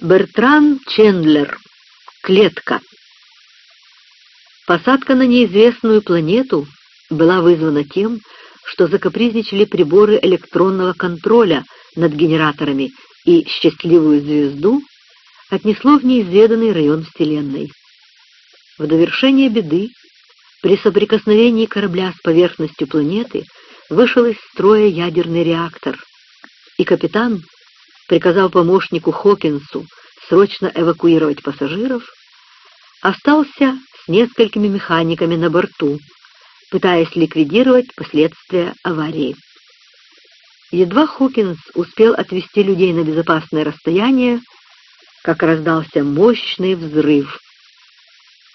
Бертран Чендлер. Клетка. Посадка на неизвестную планету была вызвана тем, что закапризничали приборы электронного контроля над генераторами и счастливую звезду отнесло в неизведанный район Вселенной. В довершение беды, при соприкосновении корабля с поверхностью планеты вышел из строя ядерный реактор, и капитан приказал помощнику Хокинсу срочно эвакуировать пассажиров, остался с несколькими механиками на борту, пытаясь ликвидировать последствия аварии. Едва Хокинс успел отвести людей на безопасное расстояние, как раздался мощный взрыв.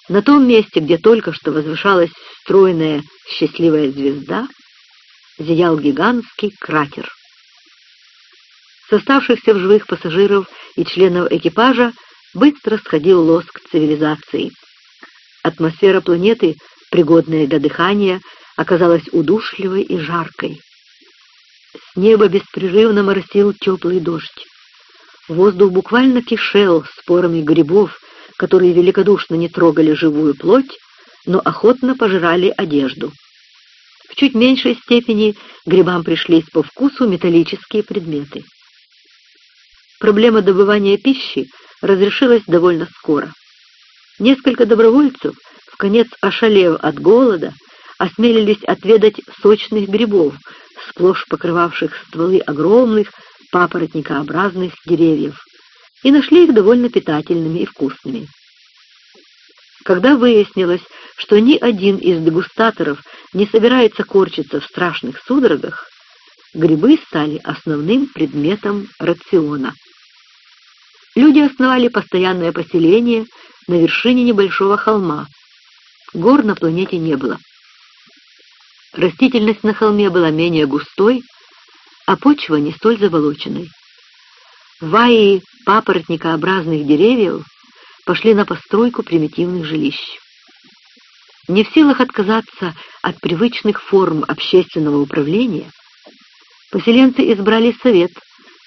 На том месте, где только что возвышалась стройная счастливая звезда, зиял гигантский кратер. С оставшихся в живых пассажиров и членов экипажа быстро сходил лоск цивилизации. Атмосфера планеты, пригодная для дыхания, оказалась удушливой и жаркой. С неба беспрерывно моросил теплый дождь. Воздух буквально кишел спорами грибов, которые великодушно не трогали живую плоть, но охотно пожирали одежду. В чуть меньшей степени грибам пришлись по вкусу металлические предметы. Проблема добывания пищи разрешилась довольно скоро. Несколько добровольцев, в конец ошалев от голода, осмелились отведать сочных грибов, сплошь покрывавших стволы огромных папоротникообразных деревьев, и нашли их довольно питательными и вкусными. Когда выяснилось, что ни один из дегустаторов не собирается корчиться в страшных судорогах, грибы стали основным предметом рациона. Люди основали постоянное поселение на вершине небольшого холма. Гор на планете не было. Растительность на холме была менее густой, а почва не столь заболоченной. Ваи папоротникообразных деревьев пошли на постройку примитивных жилищ. Не в силах отказаться от привычных форм общественного управления, поселенцы избрали совет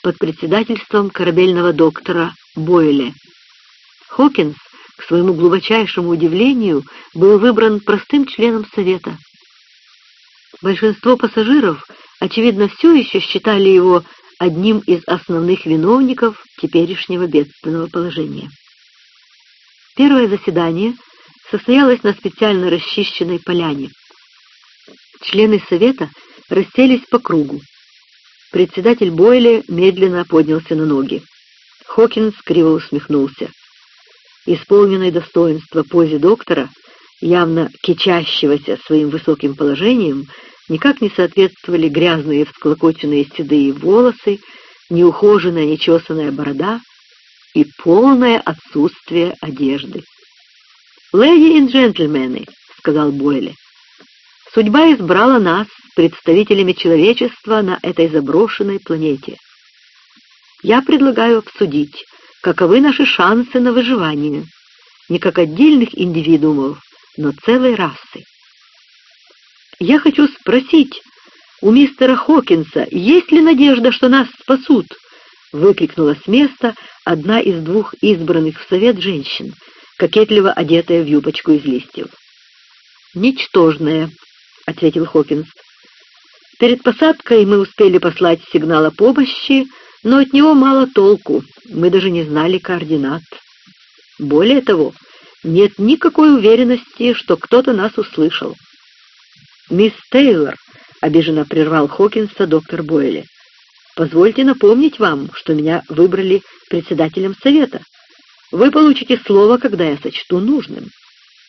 под председательством корабельного доктора Бойля. Хокинс, к своему глубочайшему удивлению, был выбран простым членом совета. Большинство пассажиров, очевидно, все еще считали его одним из основных виновников теперешнего бедственного положения. Первое заседание состоялось на специально расчищенной поляне. Члены совета расселись по кругу. Председатель Бойля медленно поднялся на ноги. Хокинс криво усмехнулся. Исполненной достоинства позе доктора, явно кичащегося своим высоким положением, никак не соответствовали грязные всклокоченные седые волосы, неухоженная нечесанная борода и полное отсутствие одежды. «Леди и джентльмены», — сказал Бойли, — «судьба избрала нас представителями человечества на этой заброшенной планете. Я предлагаю обсудить, каковы наши шансы на выживание, не как отдельных индивидуумов, но целой расы. Я хочу спросить у мистера Хокинса, есть ли надежда, что нас спасут?» — выкрикнула с места одна из двух избранных в совет женщин, кокетливо одетая в юбочку из листьев. «Ничтожная», — ответил Хокинс. «Перед посадкой мы успели послать сигнал о помощи, но от него мало толку, мы даже не знали координат. Более того, нет никакой уверенности, что кто-то нас услышал. «Мисс Тейлор», — обиженно прервал Хокинса доктор Бойли, — «позвольте напомнить вам, что меня выбрали председателем совета. Вы получите слово, когда я сочту нужным.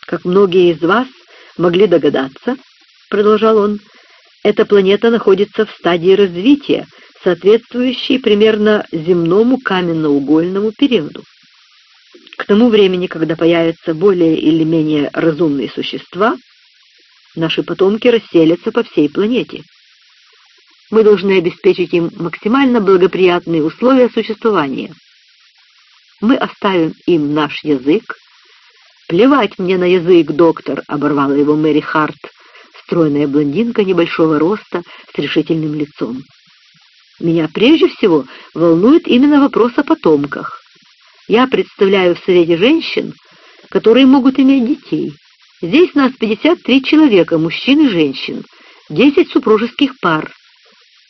Как многие из вас могли догадаться, — продолжал он, — эта планета находится в стадии развития, соответствующей примерно земному каменноугольному периоду. К тому времени, когда появятся более или менее разумные существа, наши потомки расселятся по всей планете. Мы должны обеспечить им максимально благоприятные условия существования. Мы оставим им наш язык. Плевать мне на язык, доктор, — оборвала его Мэри Харт, стройная блондинка небольшого роста с решительным лицом. Меня прежде всего волнует именно вопрос о потомках. Я представляю в Совете женщин, которые могут иметь детей. Здесь нас 53 человека, мужчин и женщин, 10 супружеских пар.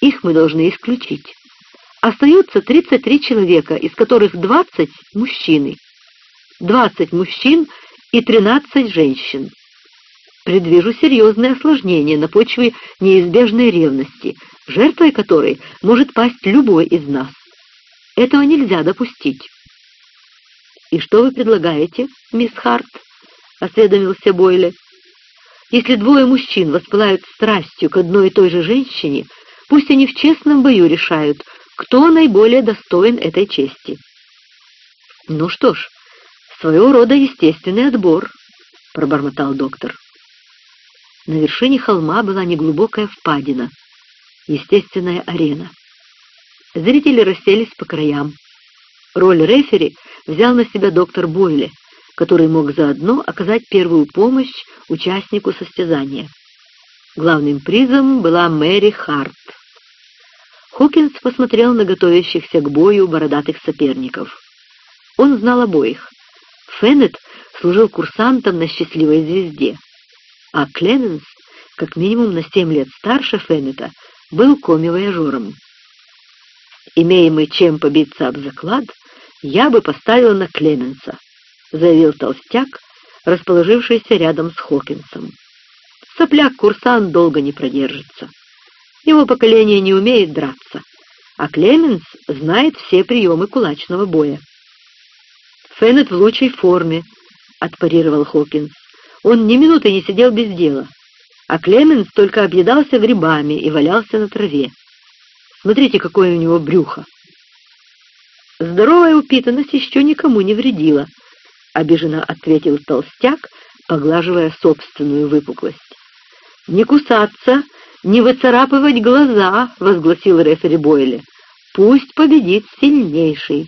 Их мы должны исключить. Остается 33 человека, из которых 20 — мужчины. 20 мужчин и 13 женщин. Предвижу серьезные осложнения на почве неизбежной ревности, жертвой которой может пасть любой из нас. Этого нельзя допустить. «И что вы предлагаете, мисс Харт?» — осведомился Бойле. «Если двое мужчин воспылают страстью к одной и той же женщине, пусть они в честном бою решают, кто наиболее достоин этой чести». «Ну что ж, своего рода естественный отбор», — пробормотал доктор. На вершине холма была неглубокая впадина, естественная арена. Зрители расселись по краям. Роль рефери взял на себя доктор Бойле, который мог заодно оказать первую помощь участнику состязания. Главным призом была Мэри Харт. Хокинс посмотрел на готовящихся к бою бородатых соперников. Он знал обоих. Феннет служил курсантом на «Счастливой звезде», а Клеменс, как минимум на семь лет старше Феннета, был коми-вояжером. Имея мы чем побиться об заклад, я бы поставил на Клеменса, заявил толстяк, расположившийся рядом с Хокинсом. Сопляк-курсант долго не продержится. Его поколение не умеет драться, а Клеменс знает все приемы кулачного боя. «Феннет в лучшей форме», — отпарировал Хокинс. «Он ни минуты не сидел без дела, а Клеменс только объедался грибами и валялся на траве. Смотрите, какое у него брюхо!» «Здоровая упитанность еще никому не вредила», — обиженно ответил толстяк, поглаживая собственную выпуклость. «Не кусаться, не выцарапывать глаза», — возгласил рефери Бойле. «Пусть победит сильнейший».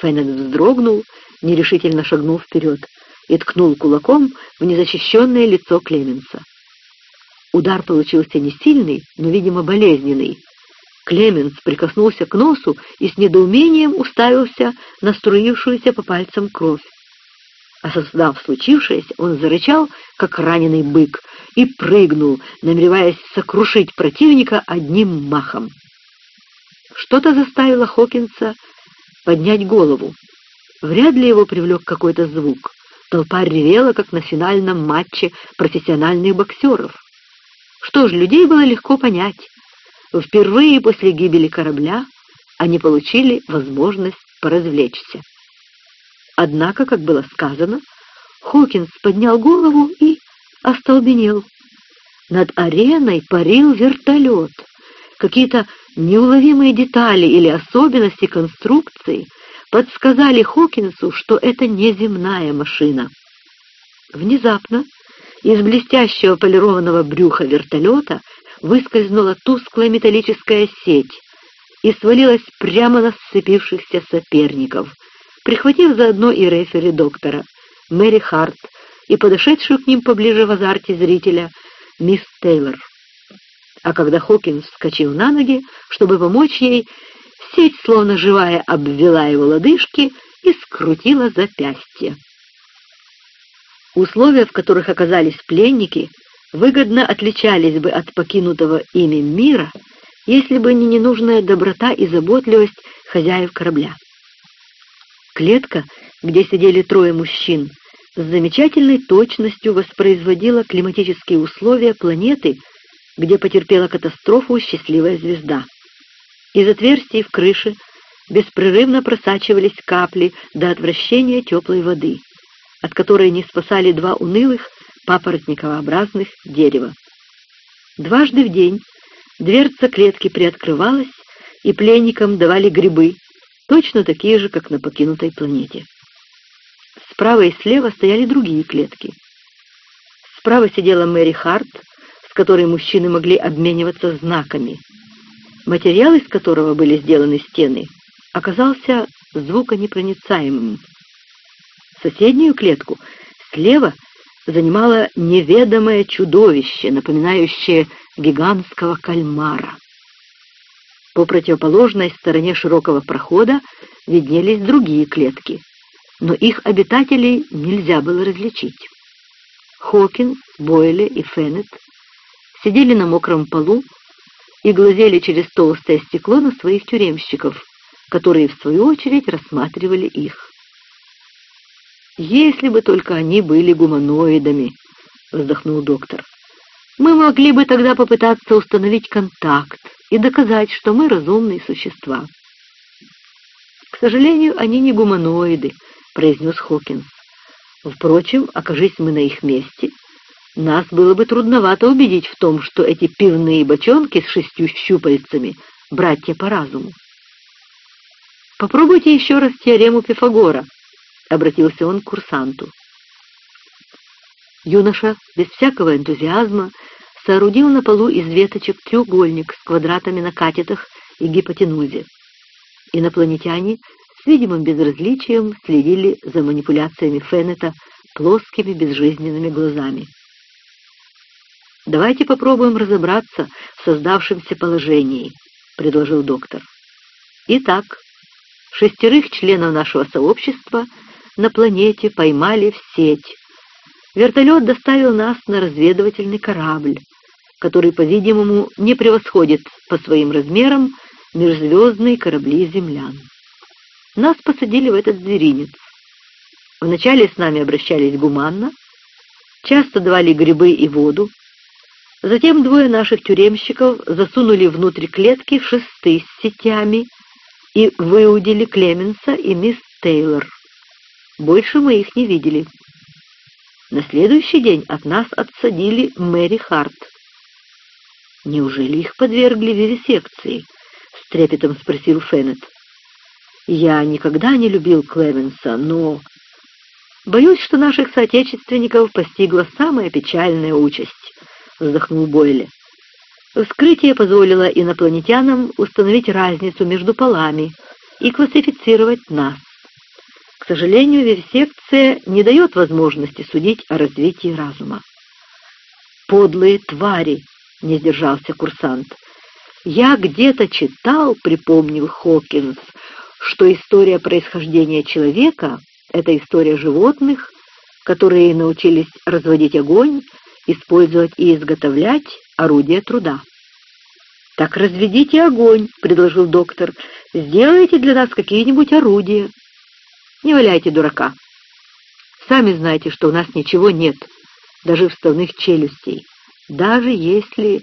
Феннет вздрогнул, нерешительно шагнул вперед и ткнул кулаком в незащищенное лицо Клеменса. Удар получился не сильный, но, видимо, болезненный. Клеменс прикоснулся к носу и с недоумением уставился на струившуюся по пальцам кровь. Осознав случившееся, он зарычал, как раненый бык, и прыгнул, намереваясь сокрушить противника одним махом. Что-то заставило Хокинса поднять голову. Вряд ли его привлек какой-то звук. Толпа ревела, как на финальном матче профессиональных боксеров. Что ж, людей было легко понять. Впервые после гибели корабля они получили возможность поразвлечься. Однако, как было сказано, Хокинс поднял голову и остолбенел. Над ареной парил вертолет. Какие-то неуловимые детали или особенности конструкции подсказали Хокинсу, что это не земная машина. Внезапно из блестящего полированного брюха вертолета выскользнула тусклая металлическая сеть и свалилась прямо на сцепившихся соперников, прихватив заодно и рефери доктора, Мэри Харт, и подошедшую к ним поближе в азарте зрителя, мисс Тейлор. А когда Хокинс вскочил на ноги, чтобы помочь ей, сеть, словно живая, обвела его лодыжки и скрутила запястье. Условия, в которых оказались пленники, выгодно отличались бы от покинутого ими мира, если бы не ненужная доброта и заботливость хозяев корабля. Клетка, где сидели трое мужчин, с замечательной точностью воспроизводила климатические условия планеты, где потерпела катастрофу счастливая звезда. Из отверстий в крыше беспрерывно просачивались капли до отвращения теплой воды, от которой не спасали два унылых папоротниковообразных дерева. Дважды в день дверца клетки приоткрывалась, и пленникам давали грибы, точно такие же, как на покинутой планете. Справа и слева стояли другие клетки. Справа сидела Мэри Харт, с которой мужчины могли обмениваться знаками. Материал, из которого были сделаны стены, оказался звуконепроницаемым. Соседнюю клетку слева занимало неведомое чудовище, напоминающее гигантского кальмара. По противоположной стороне широкого прохода виднелись другие клетки, но их обитателей нельзя было различить. Хокинс, Бойле и Феннет сидели на мокром полу и глазели через толстое стекло на своих тюремщиков, которые, в свою очередь, рассматривали их. «Если бы только они были гуманоидами», — вздохнул доктор, — «мы могли бы тогда попытаться установить контакт и доказать, что мы разумные существа». «К сожалению, они не гуманоиды», — произнес Хокинс. «Впрочем, окажись мы на их месте, нас было бы трудновато убедить в том, что эти пивные бочонки с шестью щупальцами — братья по разуму. «Попробуйте еще раз теорему Пифагора», — обратился он к курсанту. Юноша без всякого энтузиазма соорудил на полу из веточек треугольник с квадратами на катетах и гипотенузе. Инопланетяне с видимым безразличием следили за манипуляциями Феннета плоскими безжизненными глазами. «Давайте попробуем разобраться в создавшемся положении», — предложил доктор. «Итак, шестерых членов нашего сообщества на планете поймали в сеть. Вертолет доставил нас на разведывательный корабль, который, по-видимому, не превосходит по своим размерам межзвездные корабли землян. Нас посадили в этот зверинец. Вначале с нами обращались гуманно, часто давали грибы и воду, Затем двое наших тюремщиков засунули внутрь клетки шесты с сетями и выудили Клеменса и мисс Тейлор. Больше мы их не видели. На следующий день от нас отсадили Мэри Харт. «Неужели их подвергли вивисекции?» — с трепетом спросил Феннет. «Я никогда не любил Клеменса, но...» «Боюсь, что наших соотечественников постигла самая печальная участь». — вздохнул Бойли. Вскрытие позволило инопланетянам установить разницу между полами и классифицировать нас. К сожалению, вивисекция не дает возможности судить о развитии разума. «Подлые твари!» — не сдержался курсант. «Я где-то читал, — припомнил Хокинс, — что история происхождения человека — это история животных, которые научились разводить огонь, использовать и изготовлять орудия труда. «Так разведите огонь», — предложил доктор. «Сделайте для нас какие-нибудь орудия». «Не валяйте дурака. Сами знаете, что у нас ничего нет, даже вставных челюстей. Даже если...»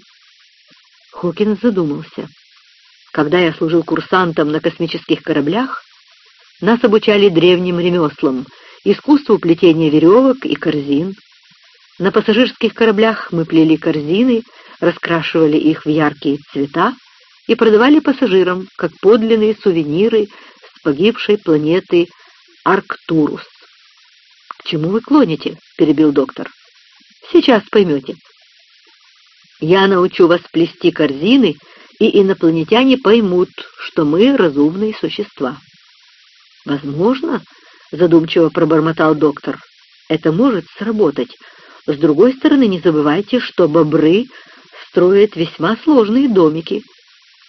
Хокинс задумался. «Когда я служил курсантом на космических кораблях, нас обучали древним ремеслам, искусству плетения веревок и корзин, на пассажирских кораблях мы плели корзины, раскрашивали их в яркие цвета и продавали пассажирам как подлинные сувениры с погибшей планеты Арктурус. «К чему вы клоните?» — перебил доктор. «Сейчас поймете. Я научу вас плести корзины, и инопланетяне поймут, что мы разумные существа». «Возможно», — задумчиво пробормотал доктор, — «это может сработать, с другой стороны, не забывайте, что бобры строят весьма сложные домики,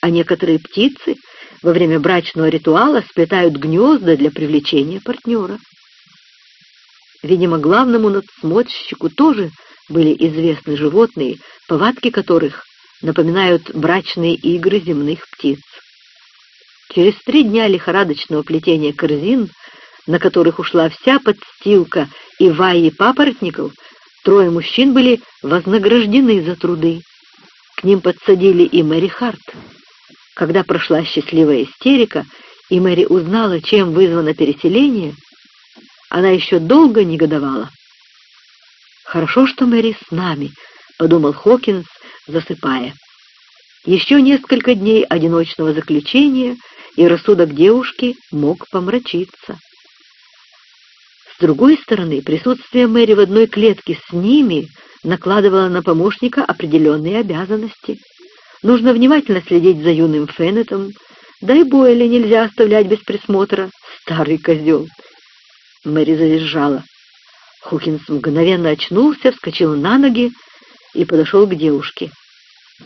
а некоторые птицы во время брачного ритуала сплетают гнезда для привлечения партнера. Видимо, главному надсмотрщику тоже были известны животные, повадки которых напоминают брачные игры земных птиц. Через три дня лихорадочного плетения корзин, на которых ушла вся подстилка и ваи папоротников, Трое мужчин были вознаграждены за труды. К ним подсадили и Мэри Харт. Когда прошла счастливая истерика, и Мэри узнала, чем вызвано переселение, она еще долго негодовала. «Хорошо, что Мэри с нами», — подумал Хокинс, засыпая. Еще несколько дней одиночного заключения, и рассудок девушки мог помрачиться. С другой стороны, присутствие Мэри в одной клетке с ними накладывало на помощника определенные обязанности. Нужно внимательно следить за юным Феннетом, да и Бойля нельзя оставлять без присмотра, старый козел. Мэри завизжала. Хукинс мгновенно очнулся, вскочил на ноги и подошел к девушке.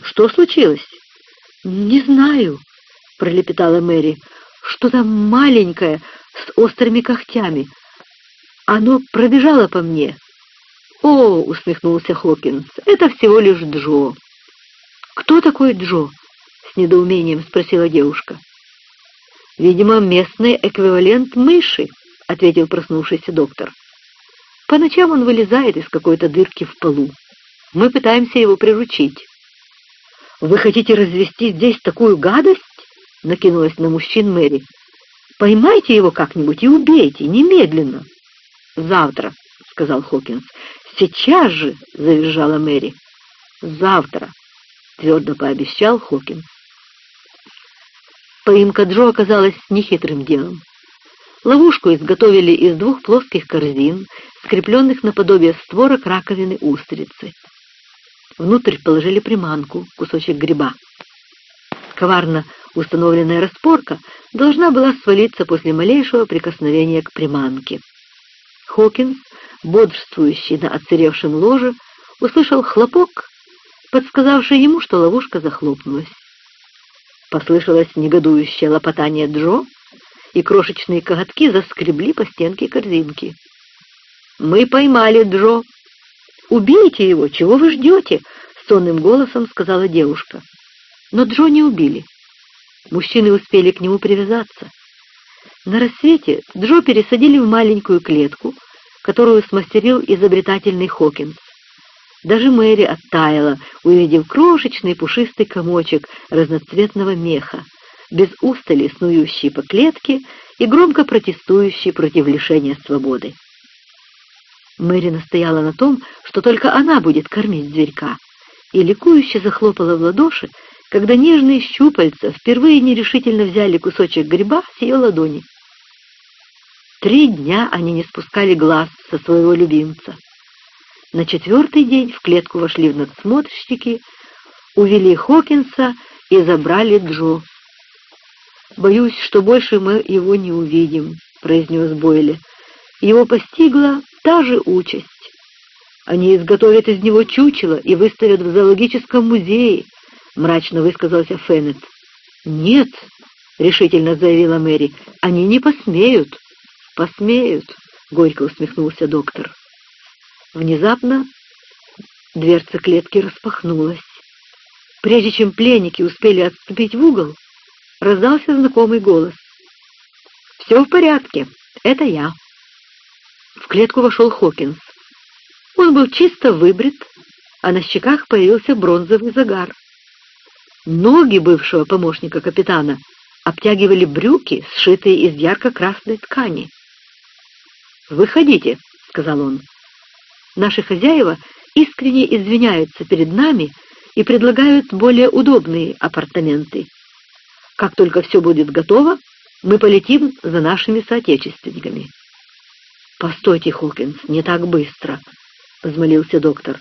«Что случилось?» «Не знаю», — пролепетала Мэри. что-то маленькое с острыми когтями. Оно пробежало по мне. «О!» — усмехнулся Хокинс. «Это всего лишь Джо». «Кто такой Джо?» — с недоумением спросила девушка. «Видимо, местный эквивалент мыши», — ответил проснувшийся доктор. «По ночам он вылезает из какой-то дырки в полу. Мы пытаемся его приручить». «Вы хотите развести здесь такую гадость?» — накинулась на мужчин Мэри. «Поймайте его как-нибудь и убейте, немедленно!» «Завтра», — сказал Хокинс. «Сейчас же!» — завизжала Мэри. «Завтра!» — твердо пообещал Хокинс. Поимка Джо оказалась нехитрым делом. Ловушку изготовили из двух плоских корзин, скрепленных наподобие створок раковины устрицы. Внутрь положили приманку, кусочек гриба. Коварно установленная распорка должна была свалиться после малейшего прикосновения к приманке. Хокинс, бодрствующий на отсыревшем ложе, услышал хлопок, подсказавший ему, что ловушка захлопнулась. Послышалось негодующее лопотание Джо, и крошечные коготки заскребли по стенке корзинки. «Мы поймали Джо!» «Убейте его! Чего вы ждете?» — сонным голосом сказала девушка. Но Джо не убили. Мужчины успели к нему привязаться. На рассвете Джо пересадили в маленькую клетку, которую смастерил изобретательный Хокинс. Даже Мэри оттаяла, увидев крошечный пушистый комочек разноцветного меха, без устали снующий по клетке и громко протестующий против лишения свободы. Мэри настояла на том, что только она будет кормить зверька, и ликующе захлопала в ладоши, когда нежные щупальца впервые нерешительно взяли кусочек гриба с ее ладони. Три дня они не спускали глаз со своего любимца. На четвертый день в клетку вошли надсмотрщики, увели Хокинса и забрали Джо. «Боюсь, что больше мы его не увидим», — произнес Бойли. «Его постигла та же участь. Они изготовят из него чучело и выставят в зоологическом музее, — мрачно высказался Феннет. «Нет», — решительно заявила Мэри, — «они не посмеют». «Посмеют», — горько усмехнулся доктор. Внезапно дверца клетки распахнулась. Прежде чем пленники успели отступить в угол, раздался знакомый голос. «Все в порядке, это я». В клетку вошел Хокинс. Он был чисто выбрит, а на щеках появился бронзовый загар. Ноги бывшего помощника капитана обтягивали брюки, сшитые из ярко-красной ткани. «Выходите», — сказал он. «Наши хозяева искренне извиняются перед нами и предлагают более удобные апартаменты. Как только все будет готово, мы полетим за нашими соотечественниками». «Постойте, Хокинс, не так быстро», — взмолился доктор.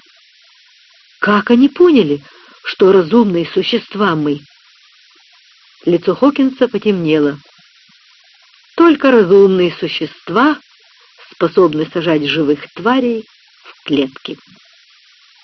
«Как они поняли, что разумные существа мы. Лицо Хокинса потемнело. Только разумные существа способны сажать живых тварей в клетки.